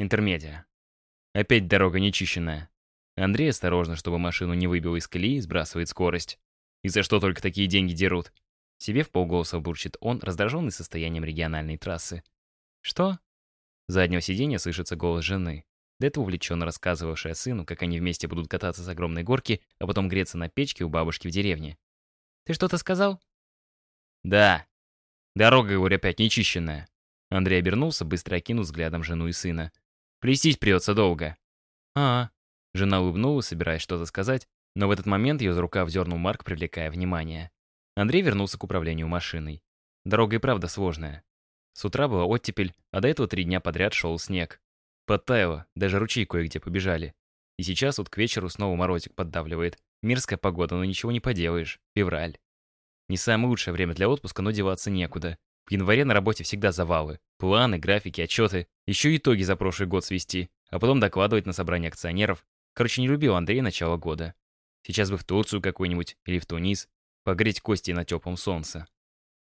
Интермедиа. Опять дорога нечищенная. Андрей осторожно, чтобы машину не выбил из колеи, сбрасывает скорость. И за что только такие деньги дерут? Себе в полголоса бурчит он, раздраженный состоянием региональной трассы. «Что?» С заднего сиденья слышится голос жены. До этого увлеченно рассказывавшая сыну, как они вместе будут кататься с огромной горки, а потом греться на печке у бабушки в деревне. «Ты что-то сказал?» «Да. Дорога, говорю, опять нечищенная». Андрей обернулся, быстро окинув взглядом жену и сына. «Плестись придется долго». «А, Жена улыбнулась, собираясь что-то сказать, но в этот момент ее за рукав дернул Марк, привлекая внимание. Андрей вернулся к управлению машиной. Дорога и правда сложная. С утра была оттепель, а до этого три дня подряд шел снег. Подтаяло, даже ручей кое-где побежали. И сейчас вот к вечеру снова морозик поддавливает. Мирская погода, но ничего не поделаешь. Февраль. Не самое лучшее время для отпуска, но деваться некуда. В январе на работе всегда завалы. Планы, графики, отчеты. Еще итоги за прошлый год свести. А потом докладывать на собрание акционеров. Короче, не любил Андрей начало года. Сейчас бы в Турцию какую-нибудь или в Тунис, погреть кости на теплом солнце.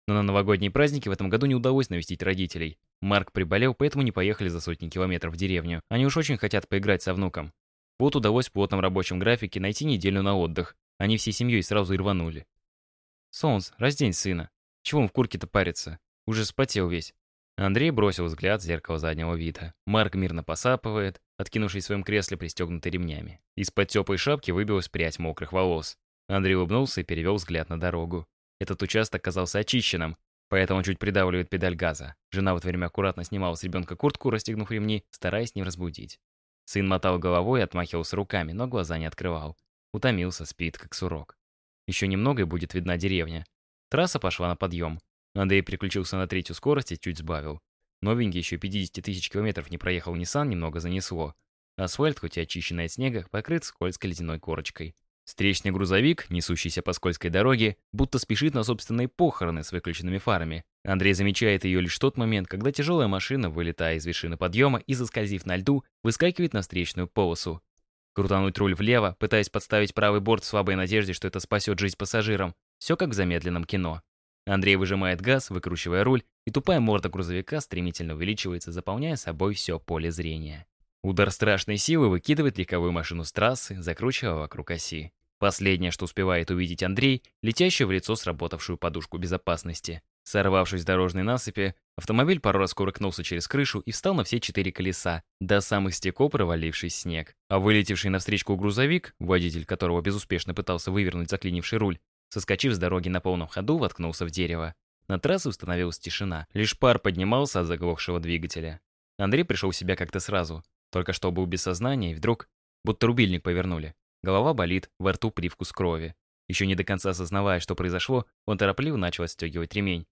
Но на новогодние праздники в этом году не удалось навестить родителей. Марк приболел, поэтому не поехали за сотни километров в деревню. Они уж очень хотят поиграть со внуком. Вот удалось в плотном рабочем графике найти неделю на отдых. Они всей семьей сразу и рванули. «Солнц, раздень сына. Чего он в курке-то парится? Уже спотел весь». Андрей бросил взгляд в зеркало заднего вида. Марк мирно посапывает, откинувшись в своем кресле, пристегнутый ремнями. Из-под теплой шапки выбилась прядь мокрых волос. Андрей улыбнулся и перевел взгляд на дорогу. Этот участок казался очищенным, поэтому он чуть придавливает педаль газа. Жена в это время аккуратно снимала с ребенка куртку, расстегнув ремни, стараясь не разбудить. Сын мотал головой и отмахивался руками, но глаза не открывал. Утомился, спит, как сурок. Еще немного и будет видна деревня. Трасса пошла на подъем. Андрей переключился на третью скорость и чуть сбавил. Новенький еще 50 тысяч километров не проехал Nissan, немного занесло. Асфальт, хоть и очищенный от снега, покрыт скользкой ледяной корочкой. Встречный грузовик, несущийся по скользкой дороге, будто спешит на собственные похороны с выключенными фарами. Андрей замечает ее лишь в тот момент, когда тяжелая машина, вылетая из вершины подъема и заскользив на льду, выскакивает на встречную полосу. Крутануть руль влево, пытаясь подставить правый борт в слабой надежде, что это спасет жизнь пассажирам. Все как в замедленном кино. Андрей выжимает газ, выкручивая руль, и тупая морда грузовика стремительно увеличивается, заполняя собой все поле зрения. Удар страшной силы выкидывает легковую машину с трассы, закручивая вокруг оси. Последнее, что успевает увидеть Андрей, летящую в лицо сработавшую подушку безопасности. Сорвавшись с дорожной насыпи, автомобиль пару раз курыкнулся через крышу и встал на все четыре колеса, до самых стекол провалившись снег. А вылетевший навстречу грузовик, водитель которого безуспешно пытался вывернуть заклинивший руль, Соскочив с дороги на полном ходу, воткнулся в дерево. На трассе установилась тишина. Лишь пар поднимался от заглохшего двигателя. Андрей пришел в себя как-то сразу. Только что был без сознания, и вдруг... Будто рубильник повернули. Голова болит, во рту привкус крови. Еще не до конца осознавая, что произошло, он торопливо начал отстегивать ремень.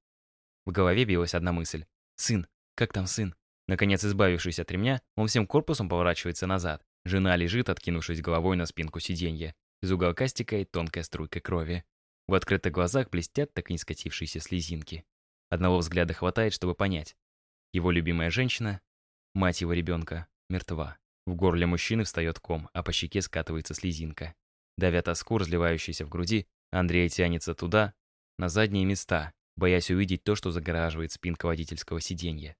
В голове билась одна мысль. «Сын! Как там сын?» Наконец, избавившись от ремня, он всем корпусом поворачивается назад. Жена лежит, откинувшись головой на спинку сиденья. Из уголка стекает тонкая струйка крови. В открытых глазах блестят так и не скатившиеся слезинки. Одного взгляда хватает, чтобы понять. Его любимая женщина, мать его ребенка, мертва. В горле мужчины встает ком, а по щеке скатывается слезинка. Давя тоску, разливающуюся в груди, Андрей тянется туда, на задние места, боясь увидеть то, что загораживает спинка водительского сиденья.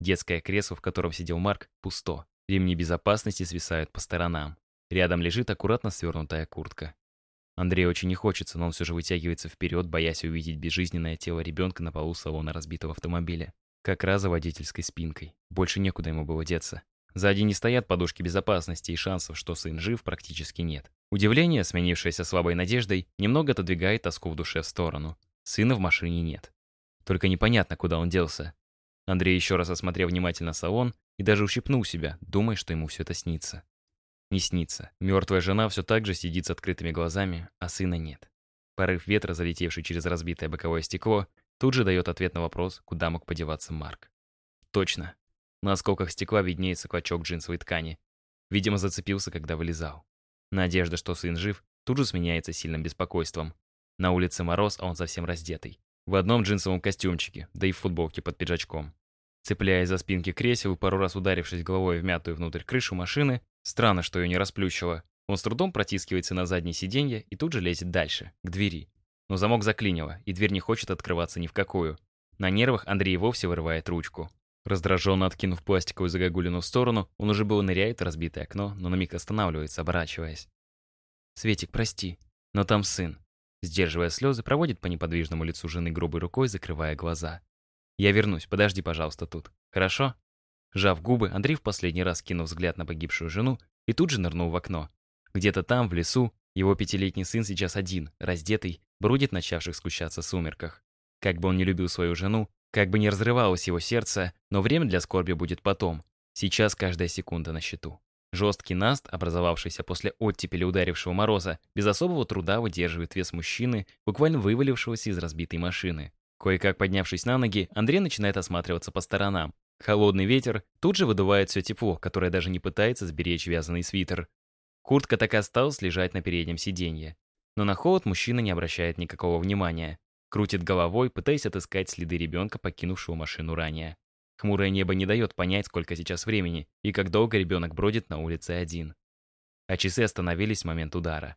Детское кресло, в котором сидел Марк, пусто. Ремни безопасности свисают по сторонам. Рядом лежит аккуратно свернутая куртка. Андрею очень не хочется, но он все же вытягивается вперед, боясь увидеть безжизненное тело ребенка на полу салона разбитого автомобиля. Как раз за водительской спинкой. Больше некуда ему было деться. Сзади не стоят подушки безопасности, и шансов, что сын жив, практически нет. Удивление, сменившееся слабой надеждой, немного отодвигает тоску в душе в сторону. Сына в машине нет. Только непонятно, куда он делся. Андрей еще раз осмотрел внимательно салон и даже ущипнул себя, думая, что ему все это снится. Не снится. Мертвая жена все так же сидит с открытыми глазами, а сына нет. Порыв ветра, залетевший через разбитое боковое стекло, тут же дает ответ на вопрос, куда мог подеваться Марк. Точно. На осколках стекла виднеется клочок джинсовой ткани. Видимо, зацепился, когда вылезал. Надежда, что сын жив, тут же сменяется сильным беспокойством. На улице мороз, а он совсем раздетый. В одном джинсовом костюмчике, да и в футболке под пиджачком. Цепляясь за спинки кресел и пару раз ударившись головой в мятую внутрь крышу машины, Странно, что ее не расплющило. Он с трудом протискивается на заднее сиденье и тут же лезет дальше, к двери. Но замок заклинило, и дверь не хочет открываться ни в какую. На нервах Андрей вовсе вырывает ручку. Раздраженно откинув пластиковую загогулину в сторону, он уже было ныряет в разбитое окно, но на миг останавливается, оборачиваясь. «Светик, прости, но там сын». Сдерживая слезы, проводит по неподвижному лицу жены грубой рукой, закрывая глаза. «Я вернусь, подожди, пожалуйста, тут. Хорошо?» Жав губы, Андрей в последний раз кинул взгляд на погибшую жену и тут же нырнул в окно. Где-то там, в лесу, его пятилетний сын сейчас один, раздетый, бродит начавших скучаться сумерках. Как бы он не любил свою жену, как бы не разрывалось его сердце, но время для скорби будет потом. Сейчас каждая секунда на счету. Жесткий наст, образовавшийся после оттепели ударившего мороза, без особого труда выдерживает вес мужчины, буквально вывалившегося из разбитой машины. Кое-как поднявшись на ноги, Андрей начинает осматриваться по сторонам. Холодный ветер тут же выдувает все тепло, которое даже не пытается сберечь вязаный свитер. Куртка так и осталась лежать на переднем сиденье. Но на холод мужчина не обращает никакого внимания. Крутит головой, пытаясь отыскать следы ребенка, покинувшего машину ранее. Хмурое небо не дает понять, сколько сейчас времени и как долго ребенок бродит на улице один. А часы остановились в момент удара.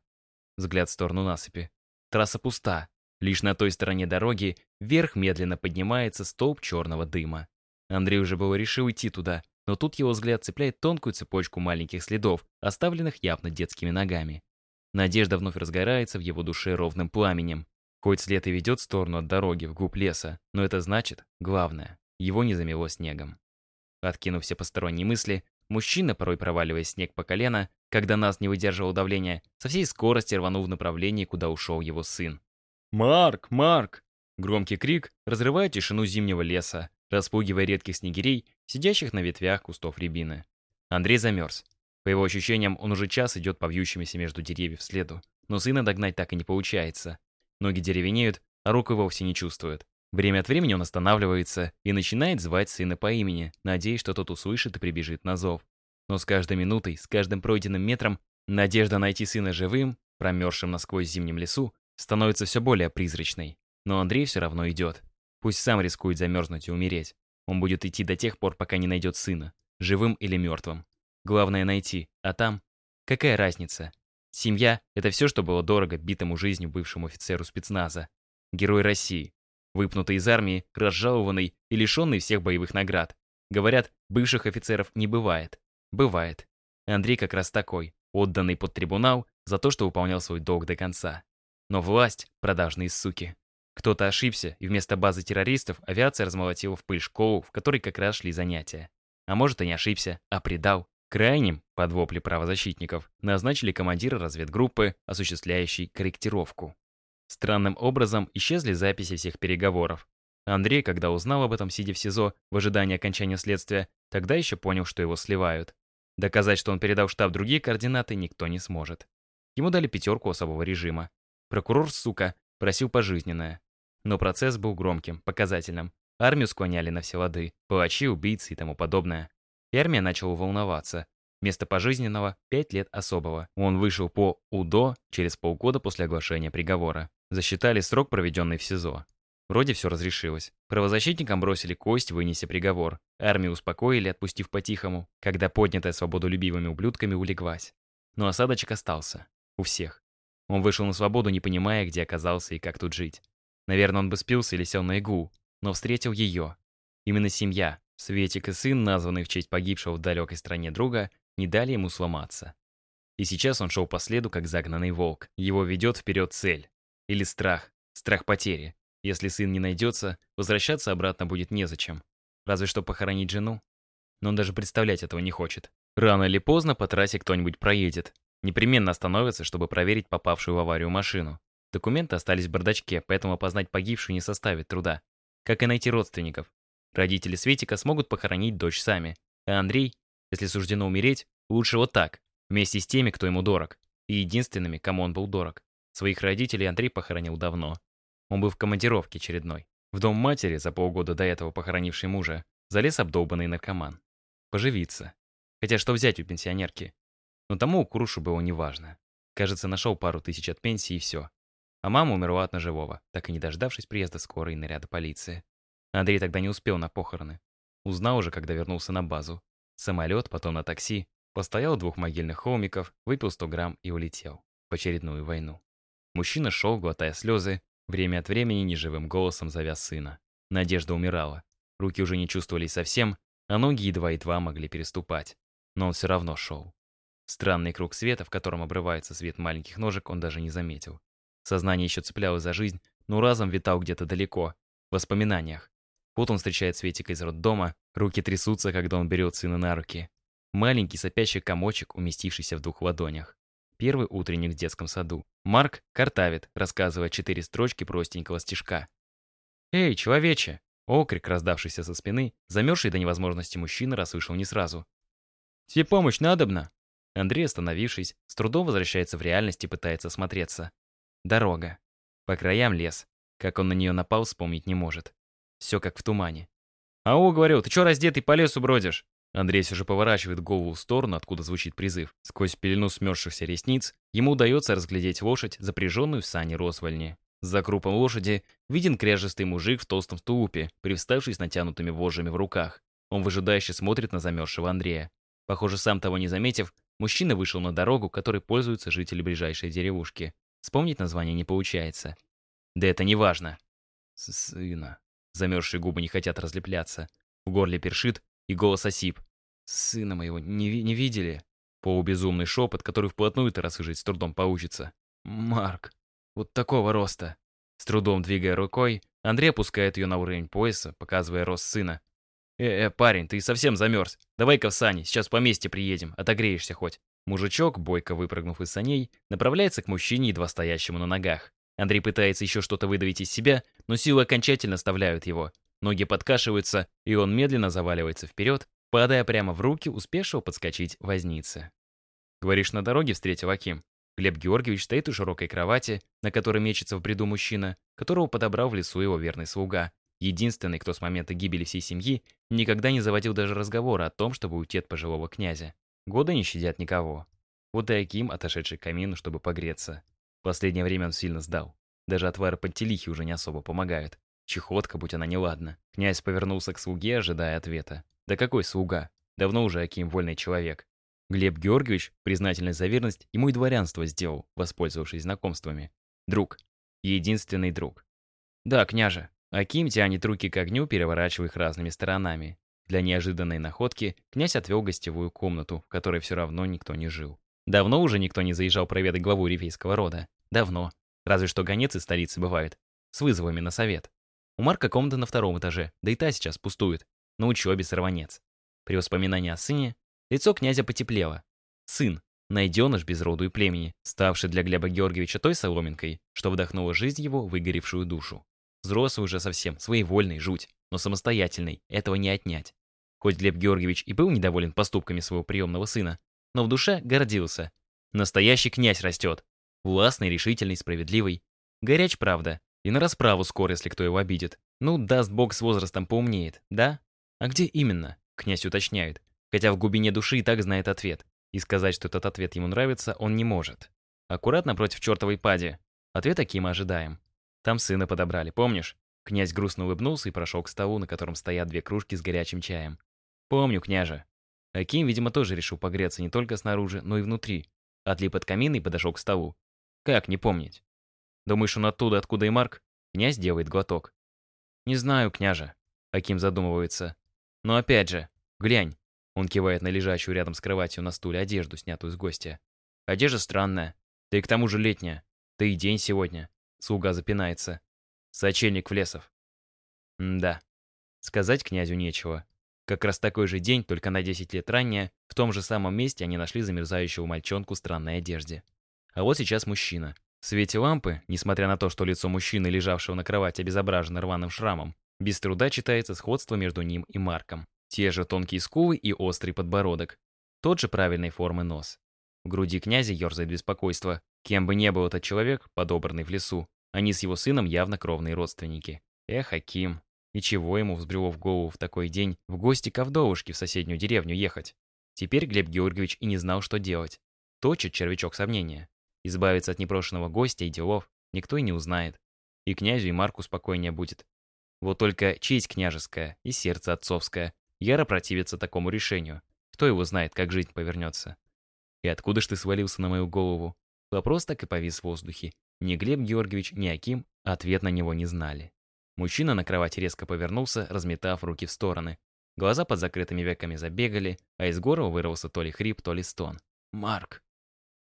Взгляд в сторону насыпи. Трасса пуста. Лишь на той стороне дороги вверх медленно поднимается столб черного дыма. Андрей уже было решил идти туда, но тут его взгляд цепляет тонкую цепочку маленьких следов, оставленных явно детскими ногами. Надежда вновь разгорается в его душе ровным пламенем. Хоть след и ведет в сторону от дороги, вглубь леса, но это значит, главное, его не замело снегом. Откинув все посторонние мысли, мужчина, порой проваливая снег по колено, когда нас не выдерживал давления, со всей скорости рванул в направлении, куда ушел его сын. «Марк! Марк!» Громкий крик разрывает тишину зимнего леса, распугивая редких снегирей, сидящих на ветвях кустов рябины. Андрей замерз. По его ощущениям, он уже час идет по вьющимися между деревьев следу, но сына догнать так и не получается. Ноги деревенеют, а рук и вовсе не чувствует. Время от времени он останавливается и начинает звать сына по имени, надеясь, что тот услышит и прибежит на зов. Но с каждой минутой, с каждым пройденным метром, надежда найти сына живым, промерзшим насквозь зимнем лесу, становится все более призрачной. Но Андрей все равно идет. Пусть сам рискует замерзнуть и умереть. Он будет идти до тех пор, пока не найдет сына, живым или мертвым. Главное найти, а там... Какая разница? Семья — это все, что было дорого битому жизнью бывшему офицеру спецназа. Герой России. Выпнутый из армии, разжалованный и лишенный всех боевых наград. Говорят, бывших офицеров не бывает. Бывает. Андрей как раз такой, отданный под трибунал за то, что выполнял свой долг до конца. Но власть — продажные суки. Кто-то ошибся, и вместо базы террористов авиация размолотила в пыль школу, в которой как раз шли занятия. А может и не ошибся, а предал. Крайним, под вопли правозащитников, назначили командира разведгруппы, осуществляющей корректировку. Странным образом исчезли записи всех переговоров. Андрей, когда узнал об этом, сидя в СИЗО, в ожидании окончания следствия, тогда еще понял, что его сливают. Доказать, что он передал штаб другие координаты, никто не сможет. Ему дали пятерку особого режима. Прокурор, сука, просил пожизненное. Но процесс был громким, показательным. Армию склоняли на все лады, палачи, убийцы и тому подобное. И армия начала волноваться. Вместо пожизненного — пять лет особого. Он вышел по УДО через полгода после оглашения приговора. Засчитали срок, проведенный в СИЗО. Вроде все разрешилось. Правозащитникам бросили кость, вынеся приговор. Армию успокоили, отпустив по-тихому, когда поднятая свободолюбивыми ублюдками улеглась. Но осадочек остался. У всех. Он вышел на свободу, не понимая, где оказался и как тут жить. Наверное, он бы спился или сел на иглу, но встретил ее. Именно семья, Светик и сын, названный в честь погибшего в далекой стране друга, не дали ему сломаться. И сейчас он шел по следу, как загнанный волк. Его ведет вперед цель. Или страх. Страх потери. Если сын не найдется, возвращаться обратно будет незачем. Разве что похоронить жену. Но он даже представлять этого не хочет. Рано или поздно по трассе кто-нибудь проедет. Непременно остановится, чтобы проверить попавшую в аварию машину. Документы остались в бардачке, поэтому опознать погибшую не составит труда. Как и найти родственников. Родители Светика смогут похоронить дочь сами. А Андрей, если суждено умереть, лучше вот так, вместе с теми, кто ему дорог. И единственными, кому он был дорог. Своих родителей Андрей похоронил давно. Он был в командировке очередной. В дом матери, за полгода до этого похоронившей мужа, залез обдолбанный наркоман. Поживиться. Хотя что взять у пенсионерки? Но тому у Курушу было неважно. Кажется, нашел пару тысяч от пенсии и все. А мама умерла от ножевого, так и не дождавшись приезда скорой и наряда полиции. Андрей тогда не успел на похороны. Узнал уже, когда вернулся на базу. Самолет, потом на такси. Постоял у двух могильных холмиков, выпил 100 грамм и улетел. В очередную войну. Мужчина шел, глотая слезы, время от времени неживым голосом зовя сына. Надежда умирала. Руки уже не чувствовались совсем, а ноги едва-едва могли переступать. Но он все равно шел. Странный круг света, в котором обрывается свет маленьких ножек, он даже не заметил. Сознание еще цеплялось за жизнь, но разом витал где-то далеко, в воспоминаниях. Вот он встречает Светика из роддома, руки трясутся, когда он берет сына на руки. Маленький сопящий комочек, уместившийся в двух ладонях. Первый утренник в детском саду. Марк картавит, рассказывая четыре строчки простенького стишка. «Эй, человече!» Окрик, раздавшийся со спины, замерзший до невозможности мужчина расслышал не сразу. «Тебе помощь надобна?» Андрей, остановившись, с трудом возвращается в реальность и пытается осмотреться. Дорога. По краям лес. Как он на нее напал, вспомнить не может. Все как в тумане. «Ау, говорю, ты чё раздетый по лесу бродишь?» Андрей все же поворачивает голову в сторону, откуда звучит призыв. Сквозь пелену смерзшихся ресниц ему удается разглядеть лошадь, запряженную в сани Росвальни. За крупом лошади виден кряжестый мужик в толстом тулупе, привставший с натянутыми вожжами в руках. Он выжидающе смотрит на замерзшего Андрея. Похоже, сам того не заметив, мужчина вышел на дорогу, которой пользуются жители ближайшей деревушки. Вспомнить название не получается. Да это не важно. Сына. Замерзшие губы не хотят разлепляться. В горле першит, и голос осип. «Сына моего не, не видели?» Полубезумный шепот, который вплотную-то расыжить с трудом получится. «Марк, вот такого роста». С трудом двигая рукой, Андрей опускает ее на уровень пояса, показывая рост сына. «Э, э, парень, ты совсем замерз. Давай-ка в сани, сейчас поместье приедем, отогреешься хоть». Мужичок, бойко выпрыгнув из саней, направляется к мужчине, едва стоящему на ногах. Андрей пытается еще что-то выдавить из себя, но силы окончательно оставляют его. Ноги подкашиваются, и он медленно заваливается вперед, падая прямо в руки успевшего подскочить возницы. «Говоришь, на дороге встретил Аким?» Глеб Георгиевич стоит у широкой кровати, на которой мечется в бреду мужчина, которого подобрал в лесу его верный слуга. Единственный, кто с момента гибели всей семьи никогда не заводил даже разговора о том, чтобы уйти от пожилого князя. Годы не щадят никого. Вот и Аким, отошедший к камину, чтобы погреться. В последнее время он сильно сдал. Даже отвары подтелихи уже не особо помогают. Чехотка, будь она неладна. Князь повернулся к слуге, ожидая ответа. Да какой слуга? Давно уже Аким вольный человек. Глеб Георгиевич, признательность за верность, ему и дворянство сделал, воспользовавшись знакомствами. Друг. Единственный друг. Да, княже. Аким тянет руки к огню, переворачивая их разными сторонами. Для неожиданной находки князь отвел гостевую комнату, в которой все равно никто не жил. Давно уже никто не заезжал проведать главу рифейского рода. Давно. Разве что гонец из столицы бывает. С вызовами на совет. У Марка комната на втором этаже, да и та сейчас пустует. На учебе сорванец. При воспоминании о сыне лицо князя потеплело. Сын, найденыш без роду и племени, ставший для Глеба Георгиевича той соломинкой, что вдохнула жизнь его выгоревшую душу. Взрослый уже совсем, своевольный, жуть, но самостоятельный, этого не отнять. Хоть Глеб Георгиевич и был недоволен поступками своего приемного сына, но в душе гордился. Настоящий князь растет. Властный, решительный, справедливый. Горяч, правда. И на расправу скоро, если кто его обидит. Ну, даст бог, с возрастом поумнеет, да? А где именно? Князь уточняет. Хотя в глубине души и так знает ответ. И сказать, что этот ответ ему нравится, он не может. Аккуратно против чертовой пади. Ответ Акима ожидаем. Там сына подобрали, помнишь? Князь грустно улыбнулся и прошел к столу, на котором стоят две кружки с горячим чаем. «Помню, княже». Аким, видимо, тоже решил погреться не только снаружи, но и внутри. Отлип от камина и подошел к столу. Как не помнить? Думаешь, он оттуда, откуда и Марк? Князь делает глоток. «Не знаю, княже», — Аким задумывается. «Но опять же, глянь». Он кивает на лежащую рядом с кроватью на стуле одежду, снятую с гостя. «Одежда странная. Да и к тому же летняя. Да и день сегодня». Слуга запинается. Сочельник Влесов. М да. Сказать князю нечего. Как раз такой же день, только на 10 лет ранее, в том же самом месте они нашли замерзающего мальчонку в странной одежде. А вот сейчас мужчина. В свете лампы, несмотря на то, что лицо мужчины, лежавшего на кровати, обезображено рваным шрамом, без труда читается сходство между ним и Марком. Те же тонкие скулы и острый подбородок. Тот же правильной формы нос. В груди князя ерзает беспокойство. Кем бы ни был этот человек, подобранный в лесу, они с его сыном явно кровные родственники. Эх, Аким. И чего ему взбрело в голову в такой день в гости к вдовушке в соседнюю деревню ехать? Теперь Глеб Георгиевич и не знал, что делать. Точит червячок сомнения. Избавиться от непрошенного гостя и делов никто и не узнает. И князю, и Марку спокойнее будет. Вот только честь княжеская и сердце отцовское яро противится такому решению. Кто его знает, как жизнь повернется. И откуда ж ты свалился на мою голову? Вопрос так и повис в воздухе. Ни Глеб Георгиевич, ни Аким ответ на него не знали. Мужчина на кровати резко повернулся, разметав руки в стороны. Глаза под закрытыми веками забегали, а из горла вырвался то ли хрип, то ли стон. «Марк!»